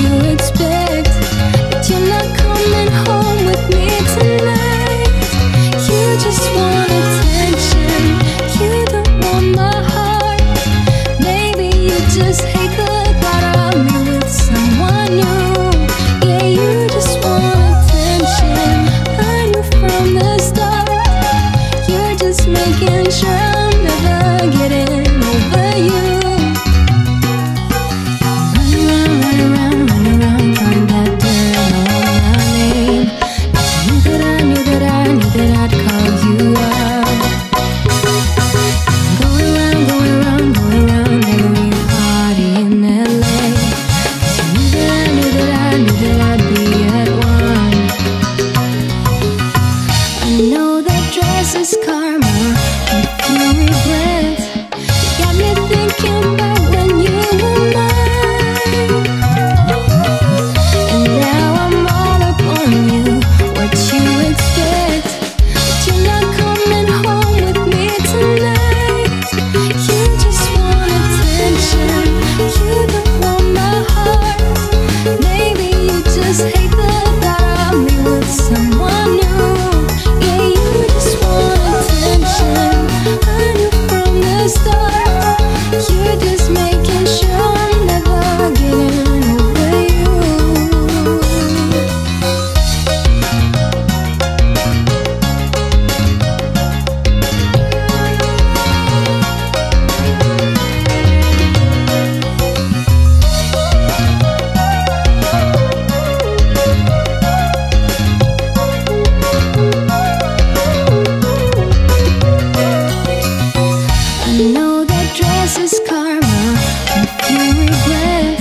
you dress is karma. If you regret